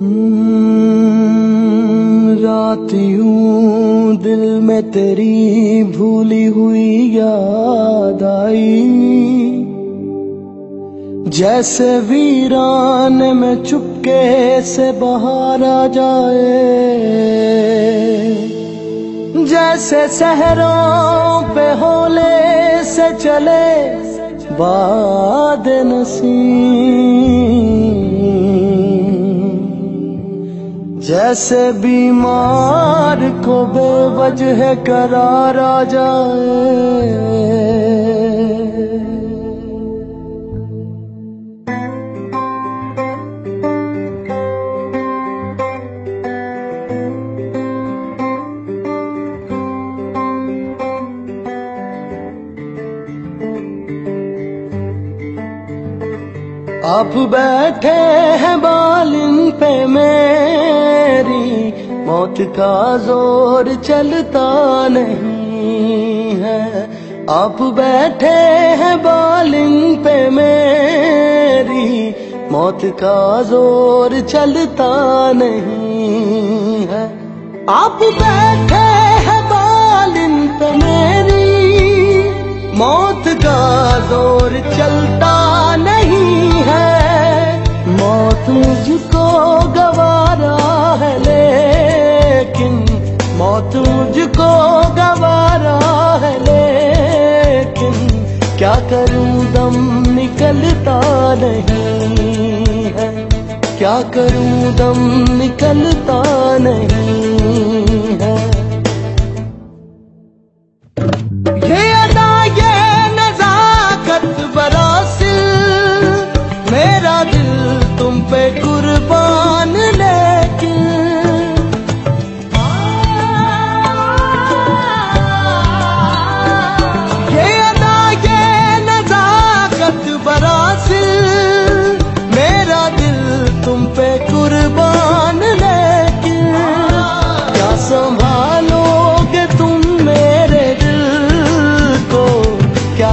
हम्म, रात यूँ दिल में तेरी भूली हुई याद आई जैसे वीरान में चुपके से बाहर आ जाए। जैसे सहरों पे होले से चले बाद नसीम जैसे बीमार को बेवजह करार जाए। आप बैठे हैं बालिन पे मेरी, मौत का ज़ोर चलता नहीं है। आप बैठे हैं बालिन पे मेरी, मौत का ज़ोर चलता नहीं है। आप बैठे हैं बालिन पे मेरी, मौत का ज़ोर चलता मौत मुझको गवारा है, लेकिन क्या करूँ दम निकलता नहीं है। क्या करूँ दम निकलता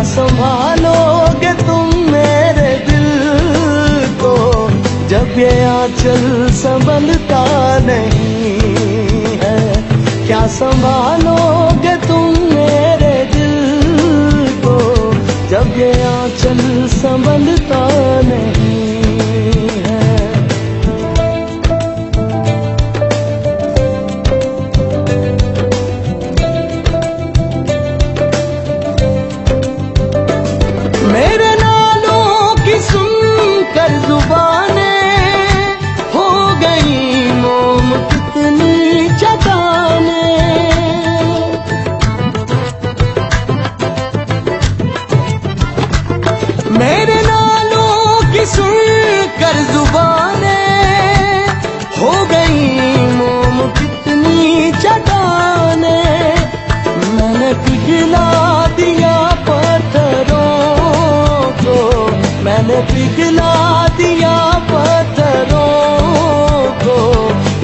संभालोगे तुम मेरे दिल को जब ये आंचल संभलता नहीं है। क्या संभालोगे सुनकर जुबाने हो गई मोम कितनी चटाने। मैंने पिघला दिया पत्थरों को। मैंने पिघला दिया पत्थरों को।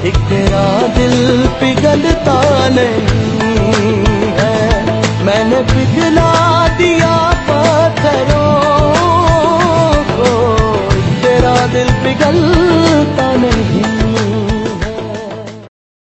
एक तेरा दिल पिघलता नहीं है। मैंने पिघला പാട്ടുകൾ തന്നെ